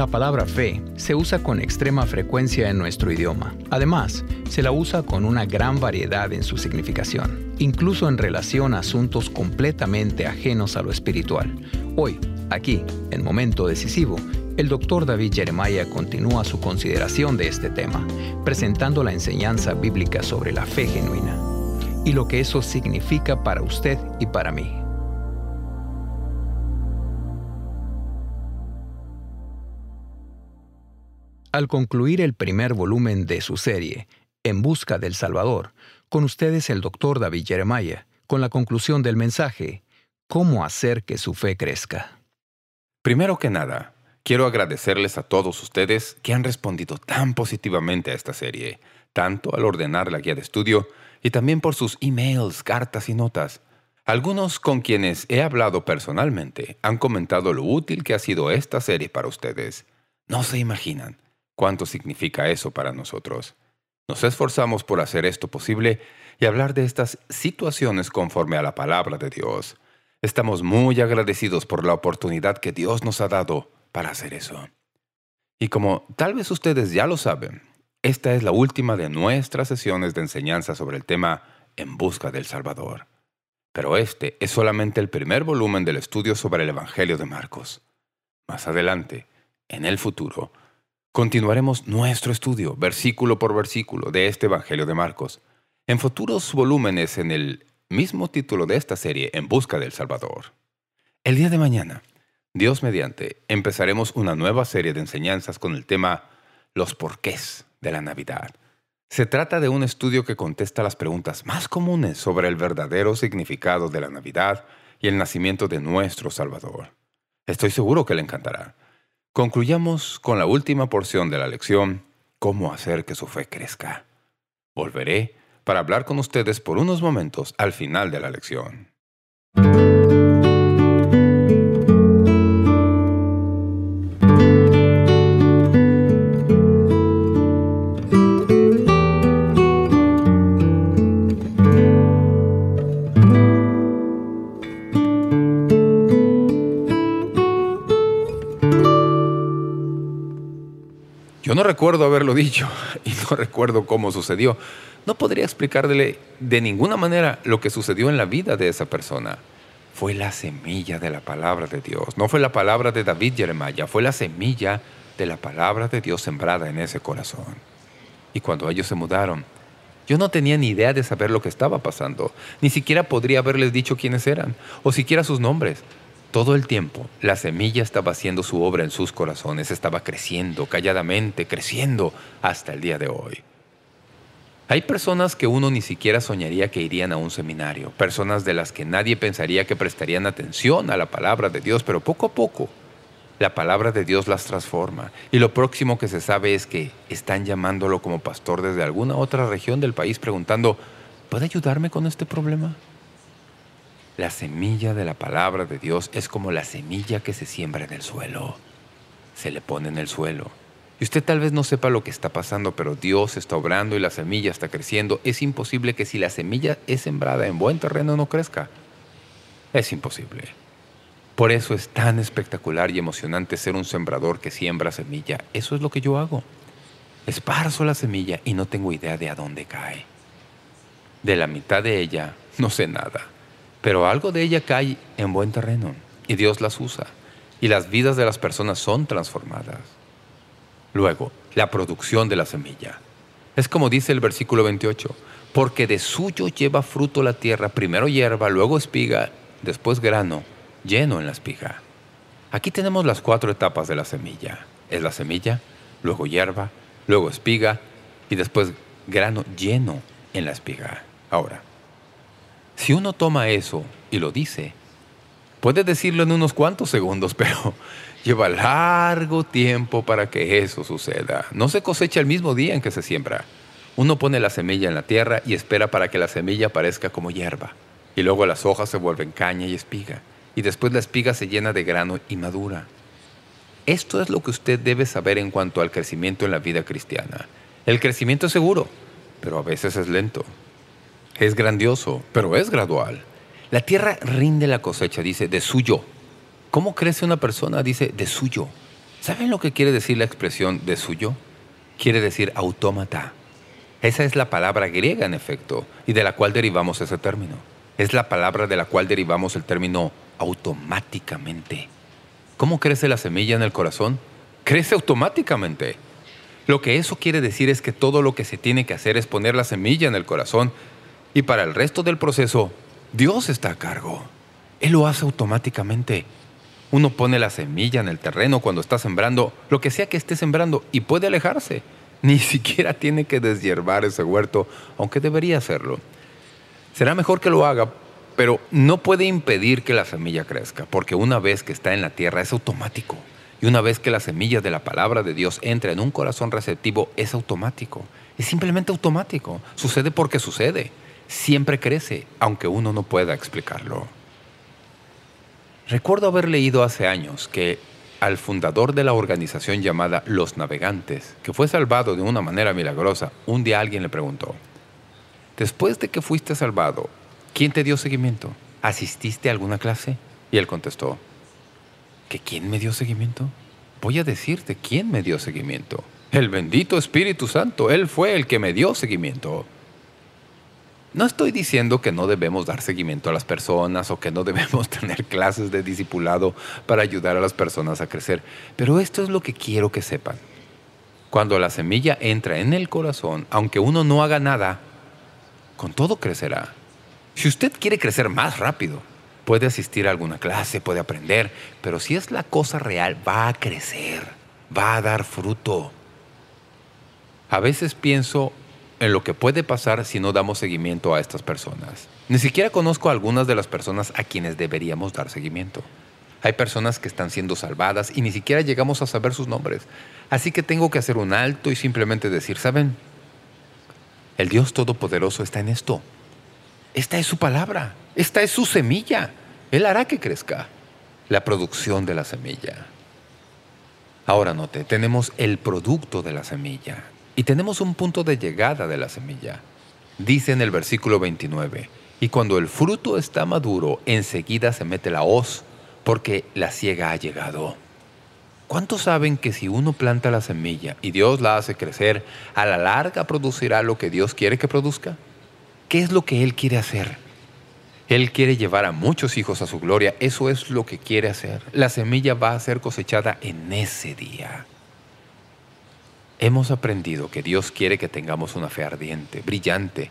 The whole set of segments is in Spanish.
La palabra fe se usa con extrema frecuencia en nuestro idioma. Además, se la usa con una gran variedad en su significación, incluso en relación a asuntos completamente ajenos a lo espiritual. Hoy, aquí, en Momento Decisivo, el doctor David Jeremiah continúa su consideración de este tema, presentando la enseñanza bíblica sobre la fe genuina y lo que eso significa para usted y para mí. Al concluir el primer volumen de su serie, En Busca del Salvador, con ustedes el doctor David Jeremiah, con la conclusión del mensaje, ¿Cómo hacer que su fe crezca? Primero que nada, quiero agradecerles a todos ustedes que han respondido tan positivamente a esta serie, tanto al ordenar la guía de estudio y también por sus emails, cartas y notas. Algunos con quienes he hablado personalmente han comentado lo útil que ha sido esta serie para ustedes. No se imaginan cuánto significa eso para nosotros. Nos esforzamos por hacer esto posible y hablar de estas situaciones conforme a la palabra de Dios. Estamos muy agradecidos por la oportunidad que Dios nos ha dado para hacer eso. Y como tal vez ustedes ya lo saben, esta es la última de nuestras sesiones de enseñanza sobre el tema En busca del Salvador. Pero este es solamente el primer volumen del estudio sobre el Evangelio de Marcos. Más adelante, en el futuro, Continuaremos nuestro estudio, versículo por versículo, de este Evangelio de Marcos, en futuros volúmenes en el mismo título de esta serie, En Busca del Salvador. El día de mañana, Dios mediante, empezaremos una nueva serie de enseñanzas con el tema Los porqués de la Navidad. Se trata de un estudio que contesta las preguntas más comunes sobre el verdadero significado de la Navidad y el nacimiento de nuestro Salvador. Estoy seguro que le encantará. Concluyamos con la última porción de la lección, cómo hacer que su fe crezca. Volveré para hablar con ustedes por unos momentos al final de la lección. Yo no recuerdo haberlo dicho y no recuerdo cómo sucedió. No podría explicarle de ninguna manera lo que sucedió en la vida de esa persona. Fue la semilla de la palabra de Dios. No fue la palabra de David Jeremiah, fue la semilla de la palabra de Dios sembrada en ese corazón. Y cuando ellos se mudaron, yo no tenía ni idea de saber lo que estaba pasando. Ni siquiera podría haberles dicho quiénes eran, o siquiera sus nombres. Todo el tiempo, la semilla estaba haciendo su obra en sus corazones, estaba creciendo, calladamente, creciendo, hasta el día de hoy. Hay personas que uno ni siquiera soñaría que irían a un seminario, personas de las que nadie pensaría que prestarían atención a la palabra de Dios, pero poco a poco la palabra de Dios las transforma. Y lo próximo que se sabe es que están llamándolo como pastor desde alguna otra región del país preguntando, ¿puede ayudarme con este problema? La semilla de la palabra de Dios es como la semilla que se siembra en el suelo. Se le pone en el suelo. Y usted tal vez no sepa lo que está pasando, pero Dios está obrando y la semilla está creciendo. Es imposible que si la semilla es sembrada en buen terreno no crezca. Es imposible. Por eso es tan espectacular y emocionante ser un sembrador que siembra semilla. Eso es lo que yo hago. Esparzo la semilla y no tengo idea de a dónde cae. De la mitad de ella no sé nada. Pero algo de ella cae en buen terreno y Dios las usa y las vidas de las personas son transformadas. Luego, la producción de la semilla. Es como dice el versículo 28, porque de suyo lleva fruto la tierra, primero hierba, luego espiga, después grano, lleno en la espiga. Aquí tenemos las cuatro etapas de la semilla. Es la semilla, luego hierba, luego espiga y después grano lleno en la espiga. Ahora, si uno toma eso y lo dice, puede decirlo en unos cuantos segundos, pero lleva largo tiempo para que eso suceda. No se cosecha el mismo día en que se siembra. Uno pone la semilla en la tierra y espera para que la semilla aparezca como hierba. Y luego las hojas se vuelven caña y espiga. Y después la espiga se llena de grano y madura. Esto es lo que usted debe saber en cuanto al crecimiento en la vida cristiana. El crecimiento es seguro, pero a veces es lento. Es grandioso, pero es gradual. La tierra rinde la cosecha, dice, de suyo. ¿Cómo crece una persona? Dice, de suyo. ¿Saben lo que quiere decir la expresión de suyo? Quiere decir autómata. Esa es la palabra griega, en efecto, y de la cual derivamos ese término. Es la palabra de la cual derivamos el término automáticamente. ¿Cómo crece la semilla en el corazón? Crece automáticamente. Lo que eso quiere decir es que todo lo que se tiene que hacer es poner la semilla en el corazón y para el resto del proceso, Dios está a cargo. Él lo hace automáticamente. Uno pone la semilla en el terreno cuando está sembrando, lo que sea que esté sembrando, y puede alejarse. Ni siquiera tiene que deshiervar ese huerto, aunque debería hacerlo. Será mejor que lo haga, pero no puede impedir que la semilla crezca, porque una vez que está en la tierra es automático. Y una vez que la semilla de la palabra de Dios entra en un corazón receptivo, es automático. Es simplemente automático. Sucede porque sucede. Siempre crece, aunque uno no pueda explicarlo. Recuerdo haber leído hace años que al fundador de la organización llamada Los Navegantes, que fue salvado de una manera milagrosa, un día alguien le preguntó, Después de que fuiste salvado, ¿quién te dio seguimiento? ¿Asististe a alguna clase? Y él contestó, ¿que quién me dio seguimiento? Voy a decirte quién me dio seguimiento. El bendito Espíritu Santo, Él fue el que me dio seguimiento. No estoy diciendo que no debemos dar seguimiento a las personas o que no debemos tener clases de discipulado para ayudar a las personas a crecer, pero esto es lo que quiero que sepan. Cuando la semilla entra en el corazón, aunque uno no haga nada, con todo crecerá. Si usted quiere crecer más rápido, puede asistir a alguna clase, puede aprender, pero si es la cosa real, va a crecer, va a dar fruto. A veces pienso en lo que puede pasar si no damos seguimiento a estas personas. Ni siquiera conozco a algunas de las personas a quienes deberíamos dar seguimiento. Hay personas que están siendo salvadas y ni siquiera llegamos a saber sus nombres. Así que tengo que hacer un alto y simplemente decir, ¿saben? El Dios Todopoderoso está en esto. Esta es su palabra. Esta es su semilla. Él hará que crezca. La producción de la semilla. Ahora note, tenemos el producto de la semilla. Y tenemos un punto de llegada de la semilla. Dice en el versículo 29, y cuando el fruto está maduro, enseguida se mete la hoz, porque la siega ha llegado. ¿Cuántos saben que si uno planta la semilla y Dios la hace crecer, a la larga producirá lo que Dios quiere que produzca? ¿Qué es lo que Él quiere hacer? Él quiere llevar a muchos hijos a su gloria. Eso es lo que quiere hacer. La semilla va a ser cosechada en ese día. Hemos aprendido que Dios quiere que tengamos una fe ardiente, brillante,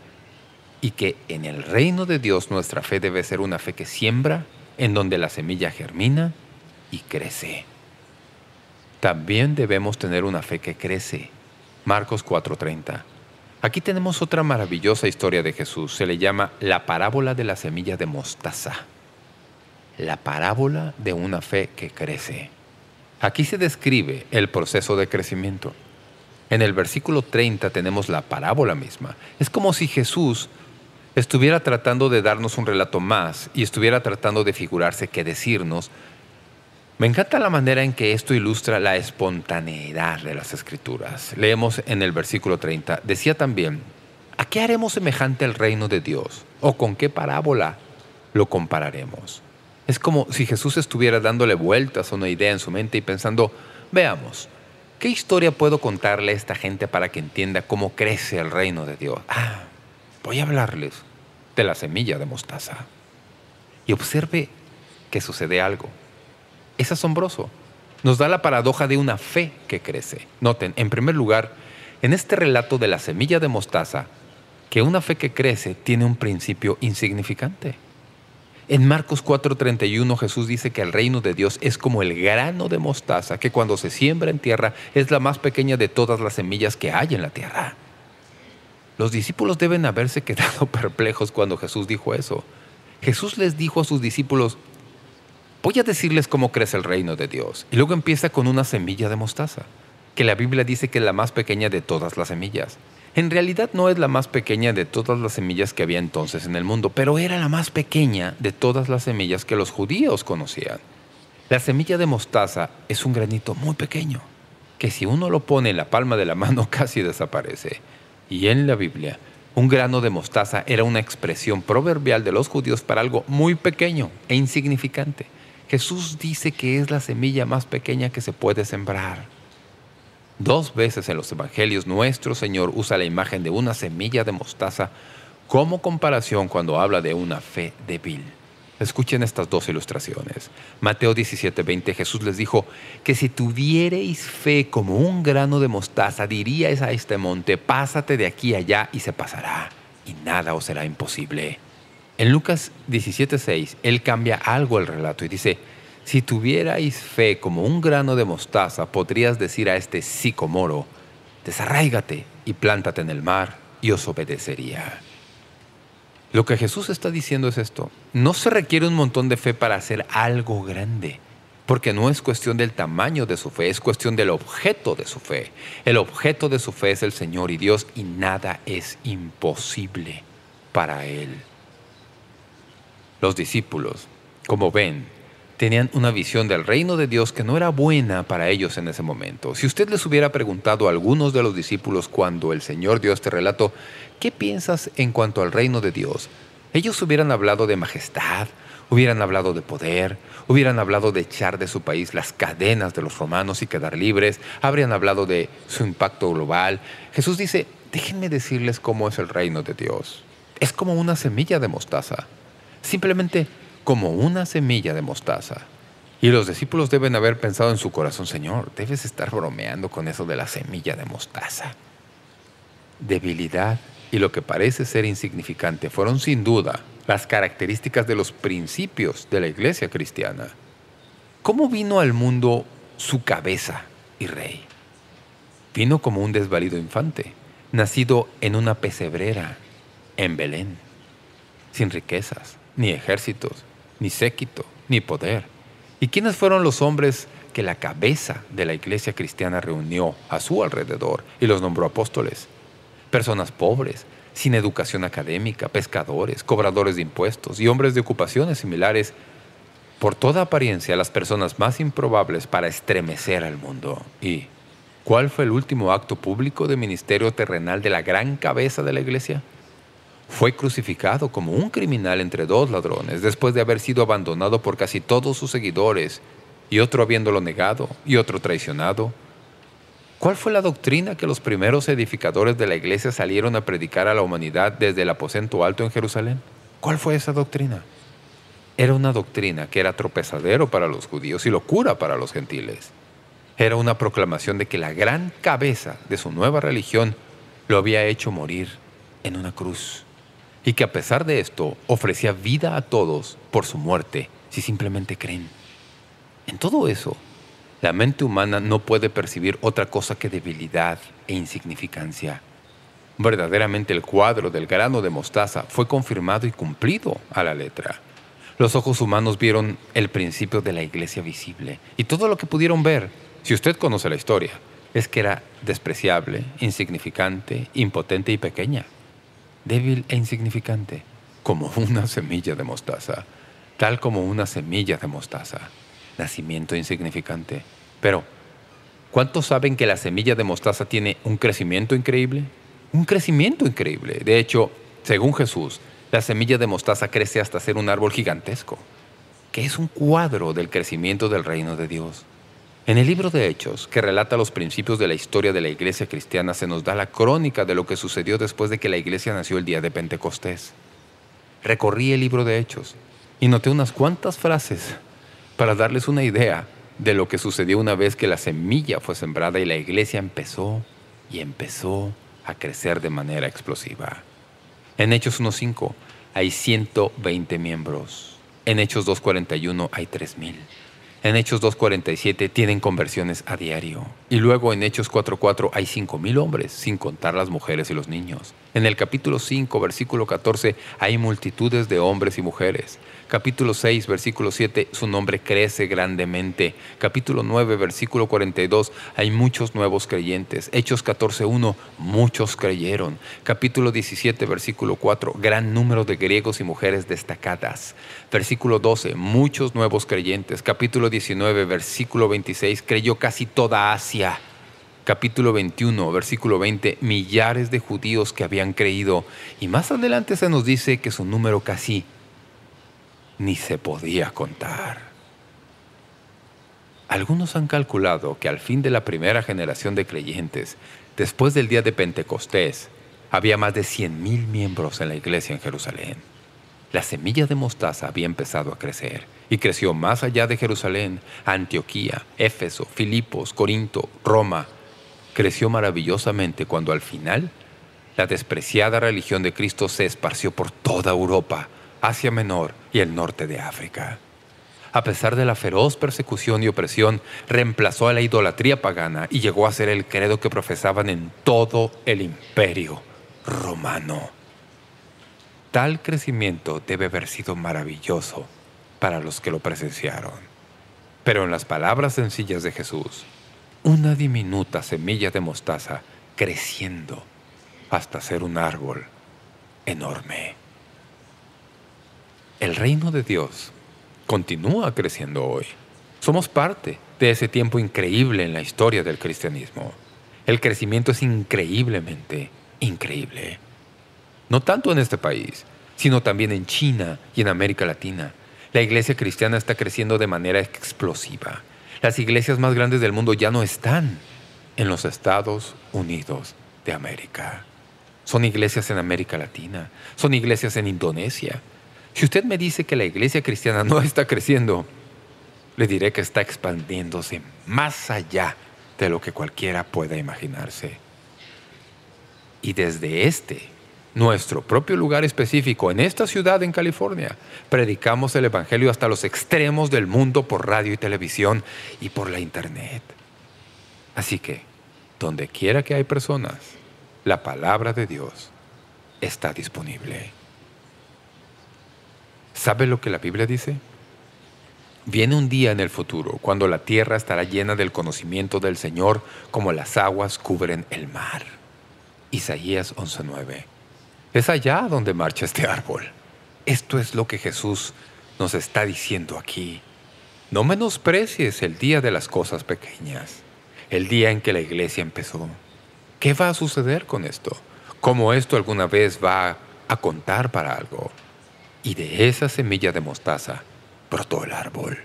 y que en el reino de Dios nuestra fe debe ser una fe que siembra, en donde la semilla germina y crece. También debemos tener una fe que crece. Marcos 4.30 Aquí tenemos otra maravillosa historia de Jesús. Se le llama la parábola de la semilla de mostaza. La parábola de una fe que crece. Aquí se describe el proceso de crecimiento. En el versículo 30 tenemos la parábola misma. Es como si Jesús estuviera tratando de darnos un relato más y estuviera tratando de figurarse que decirnos. Me encanta la manera en que esto ilustra la espontaneidad de las Escrituras. Leemos en el versículo 30. Decía también, ¿a qué haremos semejante el reino de Dios? ¿O con qué parábola lo compararemos? Es como si Jesús estuviera dándole vueltas a una idea en su mente y pensando, veamos, ¿Qué historia puedo contarle a esta gente para que entienda cómo crece el reino de Dios? Ah, voy a hablarles de la semilla de mostaza. Y observe que sucede algo. Es asombroso. Nos da la paradoja de una fe que crece. Noten, en primer lugar, en este relato de la semilla de mostaza, que una fe que crece tiene un principio insignificante. En Marcos 4.31 Jesús dice que el reino de Dios es como el grano de mostaza que cuando se siembra en tierra es la más pequeña de todas las semillas que hay en la tierra. Los discípulos deben haberse quedado perplejos cuando Jesús dijo eso. Jesús les dijo a sus discípulos, voy a decirles cómo crece el reino de Dios. Y luego empieza con una semilla de mostaza, que la Biblia dice que es la más pequeña de todas las semillas. En realidad no es la más pequeña de todas las semillas que había entonces en el mundo, pero era la más pequeña de todas las semillas que los judíos conocían. La semilla de mostaza es un granito muy pequeño, que si uno lo pone en la palma de la mano casi desaparece. Y en la Biblia, un grano de mostaza era una expresión proverbial de los judíos para algo muy pequeño e insignificante. Jesús dice que es la semilla más pequeña que se puede sembrar. Dos veces en los evangelios nuestro Señor usa la imagen de una semilla de mostaza como comparación cuando habla de una fe débil. Escuchen estas dos ilustraciones. Mateo 17:20 Jesús les dijo que si tuviereis fe como un grano de mostaza, diríais a este monte, pásate de aquí allá y se pasará, y nada os será imposible. En Lucas 17:6, Él cambia algo el relato y dice, si tuvierais fe como un grano de mostaza, podrías decir a este sicomoro, desarráigate y plántate en el mar, y os obedecería. Lo que Jesús está diciendo es esto. No se requiere un montón de fe para hacer algo grande, porque no es cuestión del tamaño de su fe, es cuestión del objeto de su fe. El objeto de su fe es el Señor y Dios, y nada es imposible para Él. Los discípulos, como ven, tenían una visión del reino de Dios que no era buena para ellos en ese momento. Si usted les hubiera preguntado a algunos de los discípulos cuando el Señor dio este relato, ¿qué piensas en cuanto al reino de Dios? Ellos hubieran hablado de majestad, hubieran hablado de poder, hubieran hablado de echar de su país las cadenas de los romanos y quedar libres, habrían hablado de su impacto global. Jesús dice, déjenme decirles cómo es el reino de Dios. Es como una semilla de mostaza. Simplemente como una semilla de mostaza. Y los discípulos deben haber pensado en su corazón, Señor, debes estar bromeando con eso de la semilla de mostaza. Debilidad y lo que parece ser insignificante fueron sin duda las características de los principios de la iglesia cristiana. ¿Cómo vino al mundo su cabeza y rey? Vino como un desvalido infante, nacido en una pesebrera, en Belén, sin riquezas, ni ejércitos, ni séquito, ni poder. ¿Y quiénes fueron los hombres que la cabeza de la iglesia cristiana reunió a su alrededor y los nombró apóstoles? personas pobres, sin educación académica, pescadores, cobradores de impuestos y hombres de ocupaciones similares, por toda apariencia las personas más improbables para estremecer al mundo. ¿Y cuál fue el último acto público de ministerio terrenal de la gran cabeza de la iglesia? Fue crucificado como un criminal entre dos ladrones después de haber sido abandonado por casi todos sus seguidores y otro habiéndolo negado y otro traicionado ¿Cuál fue la doctrina que los primeros edificadores de la iglesia salieron a predicar a la humanidad desde el aposento alto en Jerusalén? ¿Cuál fue esa doctrina? Era una doctrina que era tropezadero para los judíos y locura para los gentiles. Era una proclamación de que la gran cabeza de su nueva religión lo había hecho morir en una cruz y que a pesar de esto ofrecía vida a todos por su muerte si simplemente creen. En todo eso la mente humana no puede percibir otra cosa que debilidad e insignificancia. Verdaderamente el cuadro del grano de mostaza fue confirmado y cumplido a la letra. Los ojos humanos vieron el principio de la iglesia visible y todo lo que pudieron ver, si usted conoce la historia, es que era despreciable, insignificante, impotente y pequeña. Débil e insignificante, como una semilla de mostaza, tal como una semilla de mostaza nacimiento insignificante. Pero, ¿cuántos saben que la semilla de mostaza tiene un crecimiento increíble? Un crecimiento increíble. De hecho, según Jesús, la semilla de mostaza crece hasta ser un árbol gigantesco, que es un cuadro del crecimiento del reino de Dios. En el libro de Hechos, que relata los principios de la historia de la iglesia cristiana, se nos da la crónica de lo que sucedió después de que la iglesia nació el día de Pentecostés. Recorrí el libro de Hechos y noté unas cuantas frases para darles una idea de lo que sucedió una vez que la semilla fue sembrada y la iglesia empezó y empezó a crecer de manera explosiva. En Hechos 1.5 hay 120 miembros. En Hechos 2.41 hay 3.000. En Hechos 2.47 tienen conversiones a diario. Y luego en Hechos 4.4 hay 5.000 hombres, sin contar las mujeres y los niños. En el capítulo 5, versículo 14, hay multitudes de hombres y mujeres. Capítulo 6, versículo 7, su nombre crece grandemente. Capítulo 9, versículo 42, hay muchos nuevos creyentes. Hechos 14, 1, muchos creyeron. Capítulo 17, versículo 4, gran número de griegos y mujeres destacadas. Versículo 12, muchos nuevos creyentes. Capítulo 19, versículo 26, creyó casi toda Asia capítulo 21, versículo 20, millares de judíos que habían creído. Y más adelante se nos dice que su número casi ni se podía contar. Algunos han calculado que al fin de la primera generación de creyentes, después del día de Pentecostés, había más de 100.000 miembros en la iglesia en Jerusalén. La semilla de mostaza había empezado a crecer y creció más allá de Jerusalén, Antioquía, Éfeso, Filipos, Corinto, Roma. Creció maravillosamente cuando al final la despreciada religión de Cristo se esparció por toda Europa, Asia Menor y el norte de África a pesar de la feroz persecución y opresión, reemplazó a la idolatría pagana y llegó a ser el credo que profesaban en todo el imperio romano. Tal crecimiento debe haber sido maravilloso para los que lo presenciaron. Pero en las palabras sencillas de Jesús, una diminuta semilla de mostaza creciendo hasta ser un árbol enorme. El reino de Dios continúa creciendo hoy. Somos parte de ese tiempo increíble en la historia del cristianismo. El crecimiento es increíblemente increíble. No tanto en este país, sino también en China y en América Latina. La iglesia cristiana está creciendo de manera explosiva. Las iglesias más grandes del mundo ya no están en los Estados Unidos de América. Son iglesias en América Latina, son iglesias en Indonesia, si usted me dice que la iglesia cristiana no está creciendo, le diré que está expandiéndose más allá de lo que cualquiera pueda imaginarse. Y desde este, nuestro propio lugar específico, en esta ciudad en California, predicamos el Evangelio hasta los extremos del mundo por radio y televisión y por la Internet. Así que, donde quiera que hay personas, la palabra de Dios está disponible. ¿Sabe lo que la Biblia dice? Viene un día en el futuro cuando la tierra estará llena del conocimiento del Señor como las aguas cubren el mar. Isaías 11.9 Es allá donde marcha este árbol. Esto es lo que Jesús nos está diciendo aquí. No menosprecies el día de las cosas pequeñas, el día en que la iglesia empezó. ¿Qué va a suceder con esto? ¿Cómo esto alguna vez va a contar para algo? y de esa semilla de mostaza brotó el árbol.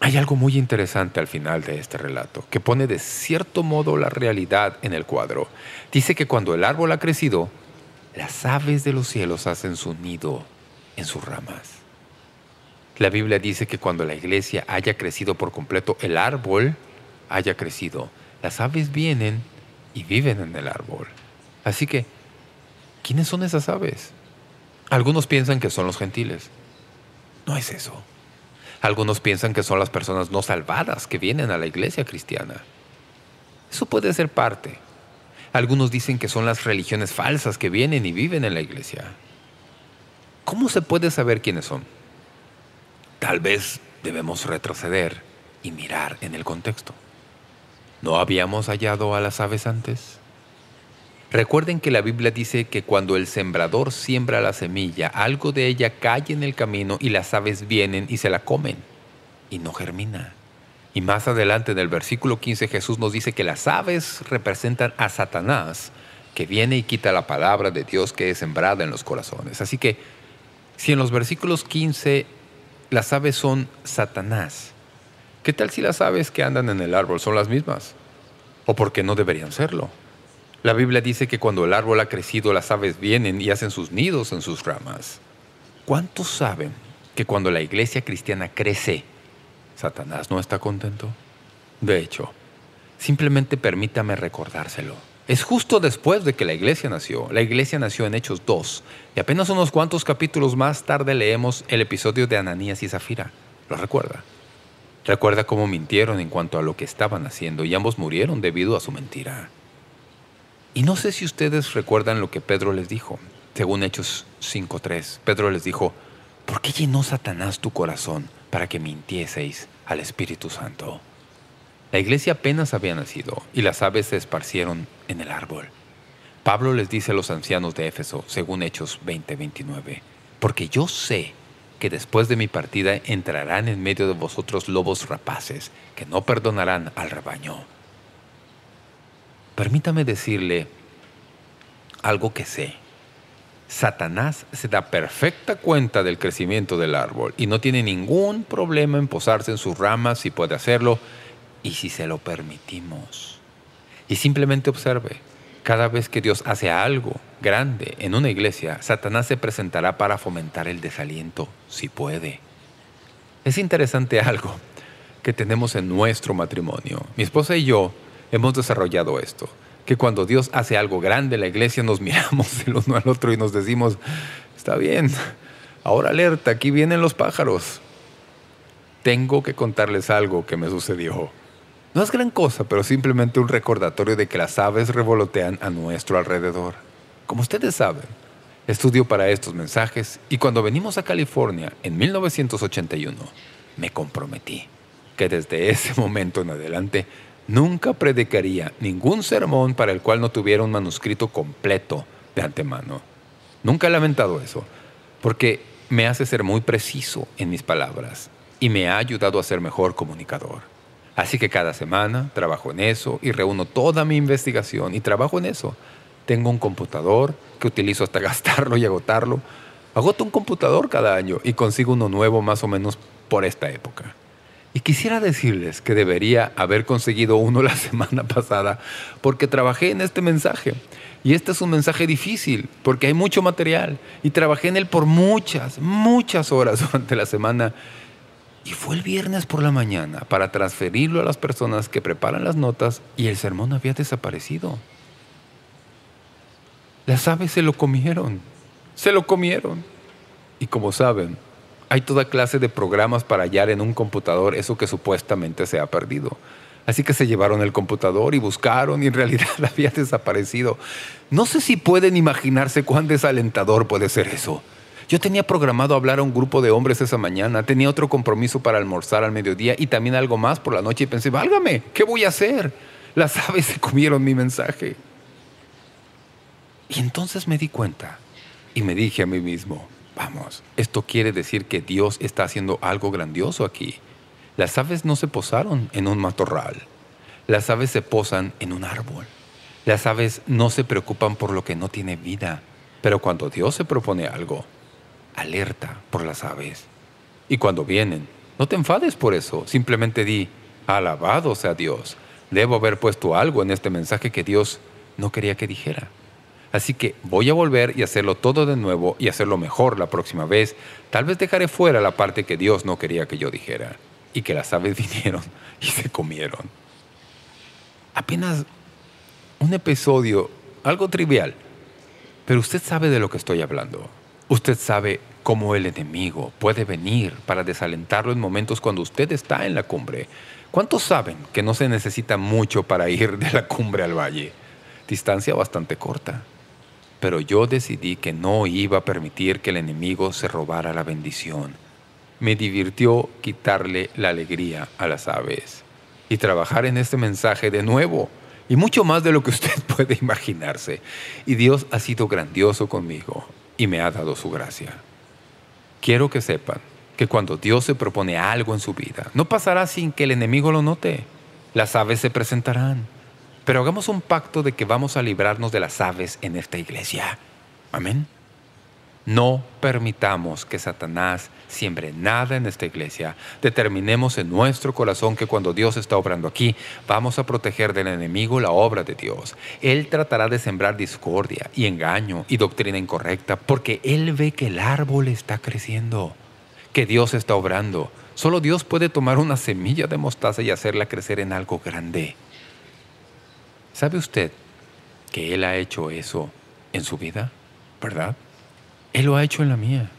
Hay algo muy interesante al final de este relato, que pone de cierto modo la realidad en el cuadro. Dice que cuando el árbol ha crecido, las aves de los cielos hacen su nido en sus ramas. La Biblia dice que cuando la iglesia haya crecido por completo, el árbol haya crecido. Las aves vienen y viven en el árbol. Así que, ¿quiénes son esas aves? Algunos piensan que son los gentiles. No es eso. Algunos piensan que son las personas no salvadas que vienen a la iglesia cristiana. Eso puede ser parte. Algunos dicen que son las religiones falsas que vienen y viven en la iglesia. ¿Cómo se puede saber quiénes son? Tal vez debemos retroceder y mirar en el contexto. ¿No habíamos hallado a las aves antes? Recuerden que la Biblia dice que cuando el sembrador siembra la semilla, algo de ella cae en el camino y las aves vienen y se la comen, y no germina. Y más adelante en el versículo 15 Jesús nos dice que las aves representan a Satanás, que viene y quita la palabra de Dios que es sembrada en los corazones. Así que, si en los versículos 15 las aves son Satanás, ¿qué tal si las aves que andan en el árbol son las mismas? ¿O por qué no deberían serlo? La Biblia dice que cuando el árbol ha crecido, las aves vienen y hacen sus nidos en sus ramas. ¿Cuántos saben que cuando la iglesia cristiana crece, Satanás no está contento? De hecho, simplemente permítame recordárselo. Es justo después de que la iglesia nació. La iglesia nació en Hechos 2. Y apenas unos cuantos capítulos más tarde leemos el episodio de Ananías y Zafira. ¿Lo recuerda? Recuerda cómo mintieron en cuanto a lo que estaban haciendo y ambos murieron debido a su mentira. Y no sé si ustedes recuerdan lo que Pedro les dijo. Según Hechos 5.3, Pedro les dijo, ¿por qué llenó Satanás tu corazón para que mintieseis al Espíritu Santo? La iglesia apenas había nacido y las aves se esparcieron en el árbol. Pablo les dice a los ancianos de Éfeso, según Hechos 20.29, porque yo sé que después de mi partida entrarán en medio de vosotros lobos rapaces que no perdonarán al rebaño. Permítame decirle algo que sé. Satanás se da perfecta cuenta del crecimiento del árbol y no tiene ningún problema en posarse en sus ramas si puede hacerlo y si se lo permitimos. Y simplemente observe, cada vez que Dios hace algo grande en una iglesia, Satanás se presentará para fomentar el desaliento, si puede. Es interesante algo que tenemos en nuestro matrimonio. Mi esposa y yo hemos desarrollado esto que cuando Dios hace algo grande en la iglesia nos miramos el uno al otro y nos decimos, está bien, ahora alerta, aquí vienen los pájaros. Tengo que contarles algo que me sucedió. No es gran cosa, pero simplemente un recordatorio de que las aves revolotean a nuestro alrededor. Como ustedes saben, estudio para estos mensajes y cuando venimos a California en 1981, me comprometí que desde ese momento en adelante nunca predicaría ningún sermón para el cual no tuviera un manuscrito completo de antemano. Nunca he lamentado eso, porque me hace ser muy preciso en mis palabras y me ha ayudado a ser mejor comunicador. Así que cada semana trabajo en eso y reúno toda mi investigación y trabajo en eso. Tengo un computador que utilizo hasta gastarlo y agotarlo. Agoto un computador cada año y consigo uno nuevo más o menos por esta época. Y quisiera decirles que debería haber conseguido uno la semana pasada porque trabajé en este mensaje. Y este es un mensaje difícil porque hay mucho material. Y trabajé en él por muchas, muchas horas durante la semana. Y fue el viernes por la mañana para transferirlo a las personas que preparan las notas y el sermón había desaparecido. Las aves se lo comieron. Se lo comieron. Y como saben, hay toda clase de programas para hallar en un computador eso que supuestamente se ha perdido. Así que se llevaron el computador y buscaron y en realidad había desaparecido. No sé si pueden imaginarse cuán desalentador puede ser eso. Yo tenía programado hablar a un grupo de hombres esa mañana, tenía otro compromiso para almorzar al mediodía y también algo más por la noche y pensé, válgame, ¿qué voy a hacer? Las aves se comieron mi mensaje. Y entonces me di cuenta y me dije a mí mismo, Vamos, esto quiere decir que Dios está haciendo algo grandioso aquí. Las aves no se posaron en un matorral. Las aves se posan en un árbol. Las aves no se preocupan por lo que no tiene vida. Pero cuando Dios se propone algo, alerta por las aves. Y cuando vienen, no te enfades por eso. Simplemente di, alabado sea Dios. Debo haber puesto algo en este mensaje que Dios no quería que dijera. Así que voy a volver y hacerlo todo de nuevo y hacerlo mejor la próxima vez. Tal vez dejaré fuera la parte que Dios no quería que yo dijera. Y que las aves vinieron y se comieron. Apenas un episodio, algo trivial. Pero usted sabe de lo que estoy hablando. Usted sabe cómo el enemigo puede venir para desalentarlo en momentos cuando usted está en la cumbre. ¿Cuántos saben que no se necesita mucho para ir de la cumbre al valle? Distancia bastante corta pero yo decidí que no iba a permitir que el enemigo se robara la bendición. Me divirtió quitarle la alegría a las aves y trabajar en este mensaje de nuevo y mucho más de lo que usted puede imaginarse. Y Dios ha sido grandioso conmigo y me ha dado su gracia. Quiero que sepan que cuando Dios se propone algo en su vida, no pasará sin que el enemigo lo note. Las aves se presentarán pero hagamos un pacto de que vamos a librarnos de las aves en esta iglesia. Amén. No permitamos que Satanás siembre nada en esta iglesia. Determinemos en nuestro corazón que cuando Dios está obrando aquí, vamos a proteger del enemigo la obra de Dios. Él tratará de sembrar discordia y engaño y doctrina incorrecta porque Él ve que el árbol está creciendo, que Dios está obrando. Solo Dios puede tomar una semilla de mostaza y hacerla crecer en algo grande. ¿Sabe usted que Él ha hecho eso en su vida? ¿Verdad? Él lo ha hecho en la mía.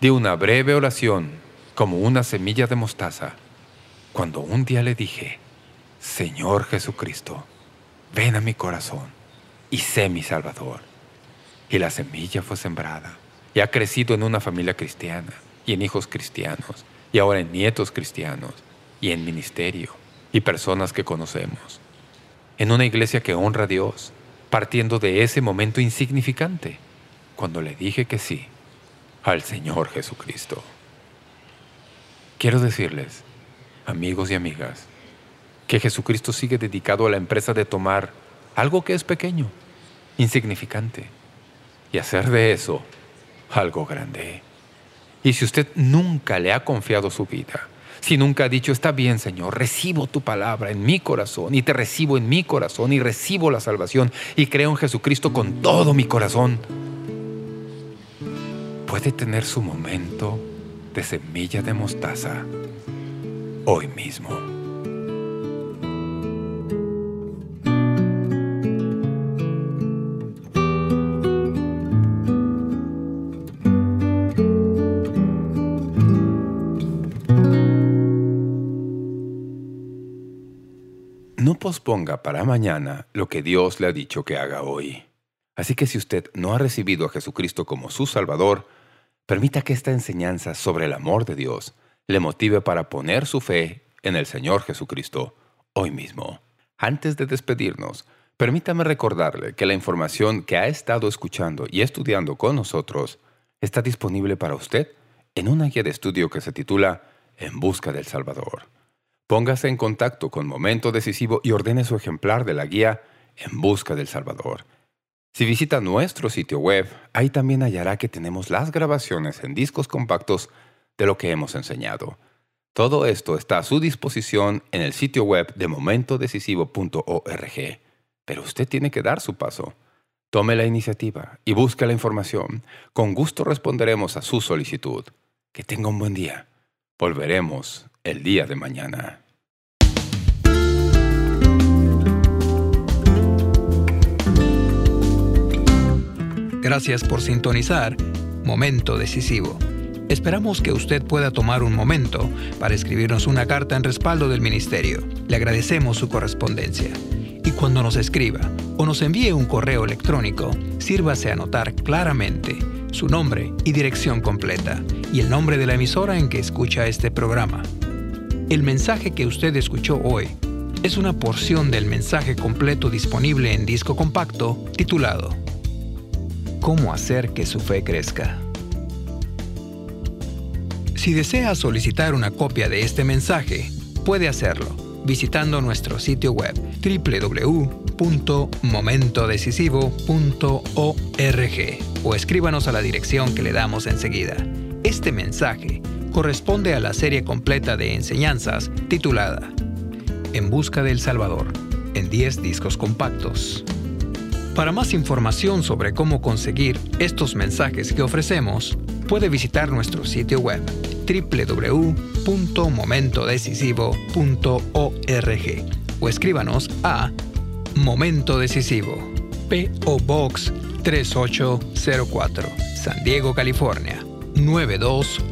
De una breve oración, como una semilla de mostaza, cuando un día le dije, Señor Jesucristo, ven a mi corazón y sé mi Salvador. Y la semilla fue sembrada y ha crecido en una familia cristiana y en hijos cristianos y ahora en nietos cristianos y en ministerio y personas que conocemos en una iglesia que honra a Dios, partiendo de ese momento insignificante, cuando le dije que sí al Señor Jesucristo. Quiero decirles, amigos y amigas, que Jesucristo sigue dedicado a la empresa de tomar algo que es pequeño, insignificante, y hacer de eso algo grande. Y si usted nunca le ha confiado su vida, si nunca ha dicho, está bien, Señor, recibo tu palabra en mi corazón y te recibo en mi corazón y recibo la salvación y creo en Jesucristo con todo mi corazón, puede tener su momento de semilla de mostaza hoy mismo. Posponga para mañana lo que Dios le ha dicho que haga hoy. Así que si usted no ha recibido a Jesucristo como su Salvador, permita que esta enseñanza sobre el amor de Dios le motive para poner su fe en el Señor Jesucristo hoy mismo. Antes de despedirnos, permítame recordarle que la información que ha estado escuchando y estudiando con nosotros está disponible para usted en una guía de estudio que se titula En busca del Salvador. Póngase en contacto con Momento Decisivo y ordene su ejemplar de la guía En Busca del Salvador. Si visita nuestro sitio web, ahí también hallará que tenemos las grabaciones en discos compactos de lo que hemos enseñado. Todo esto está a su disposición en el sitio web de momentodecisivo.org. Pero usted tiene que dar su paso. Tome la iniciativa y busque la información. Con gusto responderemos a su solicitud. Que tenga un buen día. Volveremos el día de mañana. Gracias por sintonizar Momento Decisivo. Esperamos que usted pueda tomar un momento para escribirnos una carta en respaldo del Ministerio. Le agradecemos su correspondencia. Y cuando nos escriba o nos envíe un correo electrónico, sírvase a anotar claramente su nombre y dirección completa y el nombre de la emisora en que escucha este programa. El mensaje que usted escuchó hoy es una porción del mensaje completo disponible en disco compacto titulado ¿Cómo hacer que su fe crezca? Si desea solicitar una copia de este mensaje, puede hacerlo visitando nuestro sitio web www.momentodecisivo.org o escríbanos a la dirección que le damos enseguida. Este mensaje corresponde a la serie completa de enseñanzas titulada En Busca del Salvador, en 10 discos compactos. Para más información sobre cómo conseguir estos mensajes que ofrecemos, puede visitar nuestro sitio web www.momentodecisivo.org o escríbanos a Momento Decisivo, P.O. Box 3804, San Diego, California